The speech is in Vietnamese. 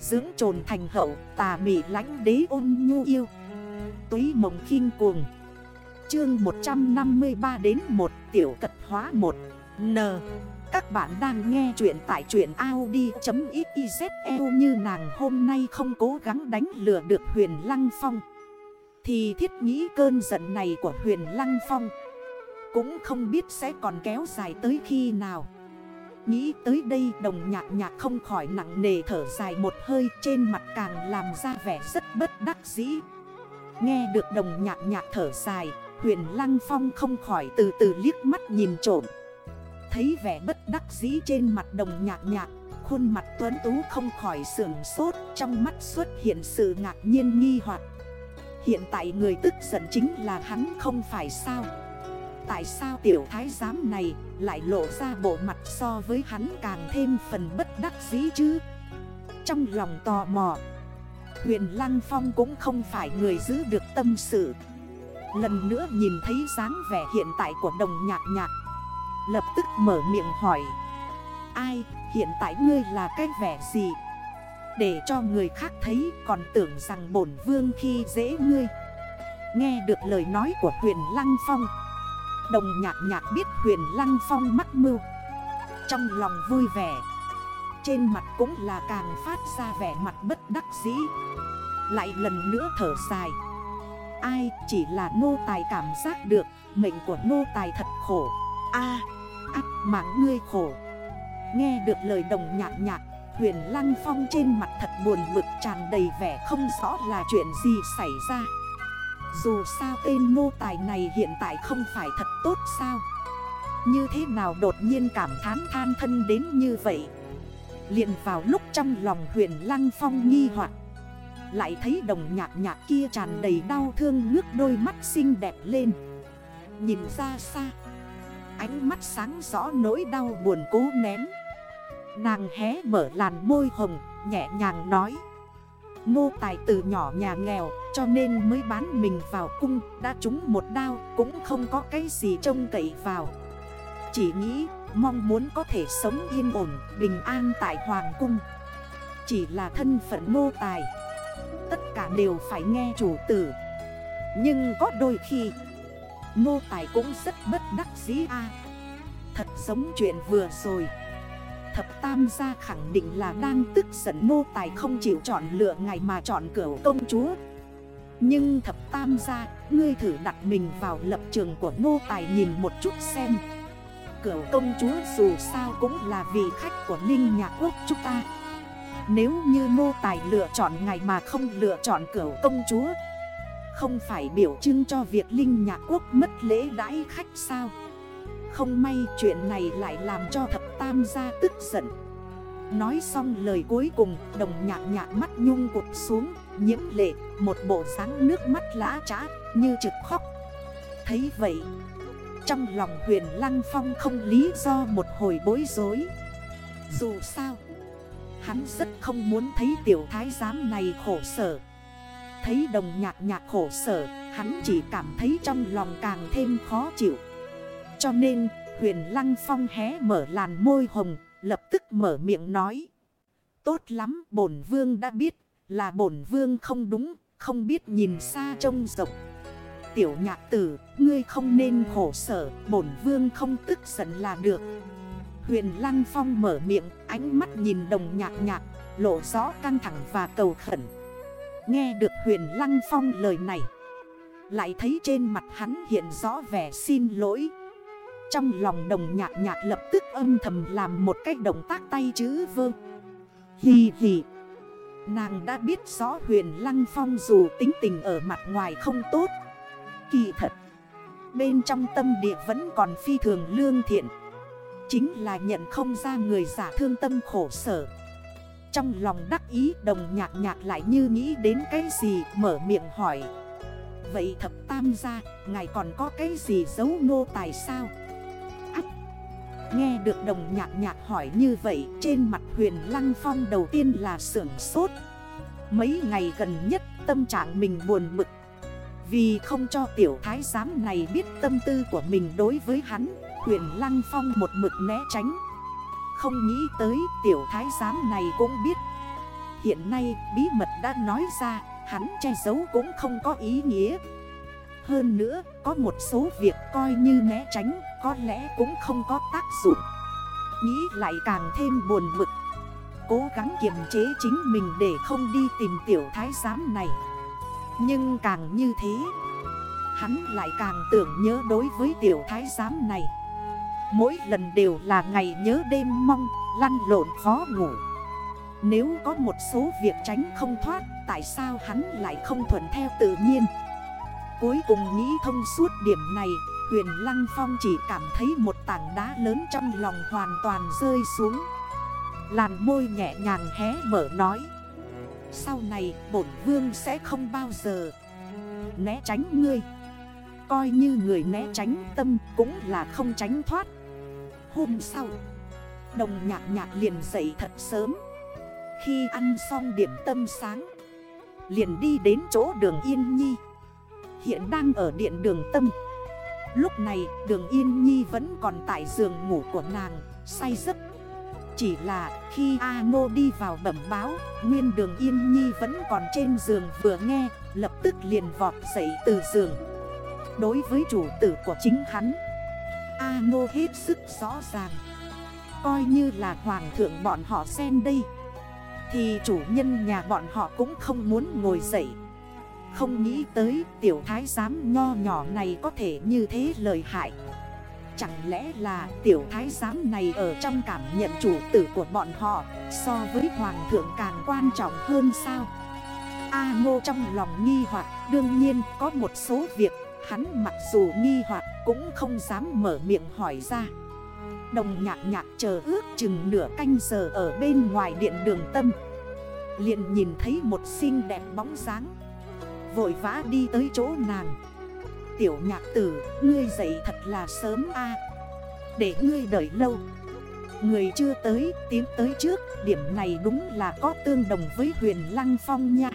Dưỡng trồn thành hậu, tà mị lánh đế ôn nhu yêu. Túy mộng khinh cuồng. Chương 153 đến 1 tiểu cật hóa 1 N. Các bạn đang nghe chuyện tại chuyện Audi.xyzeo như nàng hôm nay không cố gắng đánh lừa được huyền Lăng Phong. Thì thiết nghĩ cơn giận này của huyền Lăng Phong Cũng không biết sẽ còn kéo dài tới khi nào. Nghĩ tới đây, đồng nhạc nhạc không khỏi nặng nề thở dài một hơi, Trên mặt càng làm ra vẻ rất bất đắc dĩ. Nghe được đồng nhạc nhạc thở dài, Huyền Lăng Phong không khỏi từ từ liếc mắt nhìn trộm. Thấy vẻ bất đắc dĩ trên mặt đồng nhạc nhạc, Khuôn mặt tuấn tú không khỏi sườn sốt, Trong mắt xuất hiện sự ngạc nhiên nghi hoặc. Hiện tại người tức giận chính là hắn không phải sao? Tại sao tiểu thái giám này lại lộ ra bộ mặt so với hắn càng thêm phần bất đắc dĩ chứ? Trong lòng tò mò, Huyền Lăng Phong cũng không phải người giữ được tâm sự. Lần nữa nhìn thấy dáng vẻ hiện tại của đồng nhạc nhạc, Lập tức mở miệng hỏi, Ai, hiện tại ngươi là cái vẻ gì? Để cho người khác thấy, còn tưởng rằng bổn vương khi dễ ngươi. Nghe được lời nói của huyền Lăng Phong Đồng nhạc nhạc biết huyền Lăng Phong mắc mưu. Trong lòng vui vẻ Trên mặt cũng là càng phát ra vẻ mặt bất đắc dĩ. Lại lần nữa thở dài. Ai chỉ là nô tài cảm giác được Mệnh của nô tài thật khổ. A à, ác mạng ngươi khổ. Nghe được lời đồng nhạc nhạc Huyền Lăng Phong trên mặt thật buồn bực tràn đầy vẻ không rõ là chuyện gì xảy ra. Dù sao tên nô tài này hiện tại không phải thật tốt sao? Như thế nào đột nhiên cảm thán than thân đến như vậy? Liền vào lúc trong lòng huyền Lăng Phong nghi hoặc, lại thấy đồng nhạc nhạc kia tràn đầy đau thương ngước đôi mắt xinh đẹp lên. Nhìn ra xa, Ánh mắt sáng rõ nỗi đau buồn cố nén. Nàng hé mở làn môi hồng, Nhẹ nhàng nói Nô tài từ nhỏ nhà nghèo, Cho nên mới bán mình vào cung, Đã trúng một đao, Cũng không có cái gì trông cậy vào. Chỉ nghĩ, mong muốn có thể sống yên ổn, Bình an tại Hoàng cung. Chỉ là thân phận nô tài, Tất cả đều phải nghe chủ tử. Nhưng có đôi khi Nô tài cũng rất bất đắc dĩ a. Thật giống chuyện vừa rồi. Thập Tam gia khẳng định là đang tức giận nô tài không chịu chọn lựa ngày mà chọn cửa công chúa. Nhưng thập Tam gia, ngươi thử đặt mình vào lập trường của nô tài nhìn một chút xem. Cửa công chúa dù sao cũng là vị khách của Linh Nhạc Quốc chúng ta. Nếu như nô tài lựa chọn ngày mà không lựa chọn cửu công chúa Không phải biểu trưng cho việc Linh Nhạc Quốc mất lễ đãi khách sao? Không may chuyện này lại làm cho thập tam gia tức giận. Nói xong lời cuối cùng, đồng nhạc nhạc mắt nhung cụt xuống, Nhiễm lệ, một bộ sáng nước mắt lã trá, như trực khóc. Thấy vậy, Trong lòng huyền Lăng Phong không lý do một hồi bối rối. Dù sao, Hắn rất không muốn thấy tiểu thái giám này khổ sở. Thấy đồng nhạc nhạc khổ sở, Hắn chỉ cảm thấy trong lòng càng thêm khó chịu. Cho nên huyền lăng phong hé mở làn môi hồng, Lập tức mở miệng nói. Tốt lắm, bổn vương đã biết, Là bổn vương không đúng, Không biết nhìn xa trông rộng. Tiểu nhạc tử, Ngươi không nên khổ sở, Bổn vương không tức giận là được. Huyền Lăng Phong mở miệng, ánh mắt nhìn đồng nhạc nhạc, Lộ rõ căng thẳng và cầu khẩn. Nghe được huyền Lăng Phong lời này, Lại thấy trên mặt hắn hiện rõ vẻ xin lỗi. Trong lòng đồng nhạc nhạc lập tức âm thầm làm một cái động tác tay chữ vơ. Hì hì. Nàng đã biết rõ huyền Lăng Phong dù tính tình ở mặt ngoài không tốt. Kỳ thật, Bên trong tâm địa vẫn còn phi thường lương thiện. Chính là nhận không ra người giả thương tâm khổ sở. Trong lòng đắc ý, đồng nhạc nhạc lại như nghĩ đến cái gì, mở miệng hỏi. Vậy thập tam gia, ngài còn có cái gì giấu nô tài sao? Nghe được đồng nhạc nhạc hỏi như vậy, Trên mặt huyền lăng phong đầu tiên là sưởng sốt. Mấy ngày gần nhất, tâm trạng mình buồn bực. Vì không cho tiểu thái giám này biết tâm tư của mình đối với hắn, Huyền Lăng Phong một mực né tránh. Không nghĩ tới tiểu thái giám này cũng biết. Hiện nay, bí mật đã nói ra, Hắn che giấu cũng không có ý nghĩa. Hơn nữa, có một số việc coi như né tránh. Có lẽ cũng không có tác dụng. Nghĩ lại càng thêm buồn bực. Cố gắng kiềm chế chính mình để không đi tìm tiểu thái giám này. Nhưng càng như thế, Hắn lại càng tưởng nhớ đối với tiểu thái giám này. Mỗi lần đều là ngày nhớ đêm mong, Lăn lộn khó ngủ. Nếu có một số việc tránh không thoát, Tại sao hắn lại không thuận theo tự nhiên? Cuối cùng nghĩ thông suốt điểm này Huyền Lăng Phong chỉ cảm thấy một tảng đá lớn trong lòng hoàn toàn rơi xuống. Làn môi nhẹ nhàng hé mở nói, Sau này, bổn vương sẽ không bao giờ Né tránh ngươi. Coi như người né tránh tâm cũng là không tránh thoát. Hôm sau, Đồng nhạc nhạc liền dậy thật sớm. Khi ăn xong điểm tâm sáng, Liền đi đến chỗ đường Yên Nhi. Hiện đang ở điện đường tâm. Lúc này, đường Yên Nhi vẫn còn tại giường ngủ của nàng, Say giấc. Chỉ là khi A Ngô đi vào bẩm báo, Nguyên đường Yên Nhi vẫn còn trên giường vừa nghe, Lập tức liền vọt dậy từ giường. Đối với chủ tử của chính hắn, A Ngô hết sức rõ ràng. Coi như là hoàng thượng bọn họ xem đây, Thì chủ nhân nhà bọn họ cũng không muốn ngồi dậy. Không nghĩ tới tiểu thái giám nho nhỏ này có thể như thế lời hại. Chẳng lẽ là tiểu thái giám này ở trong cảm nhận chủ tử của bọn họ So với hoàng thượng càng quan trọng hơn sao? A ngô trong lòng nghi hoặc, đương nhiên có một số việc Hắn mặc dù nghi hoặc cũng không dám mở miệng hỏi ra. Đồng nhạc nhạc chờ ước chừng nửa canh giờ ở bên ngoài điện đường tâm. Liền nhìn thấy một xinh đẹp bóng dáng Vội vã đi tới chỗ nàng. Tiểu nhạc tử, ngươi dậy thật là sớm a. Để ngươi đợi lâu. Người chưa tới, tiến tới trước. Điểm này đúng là có tương đồng với huyền lăng phong nha.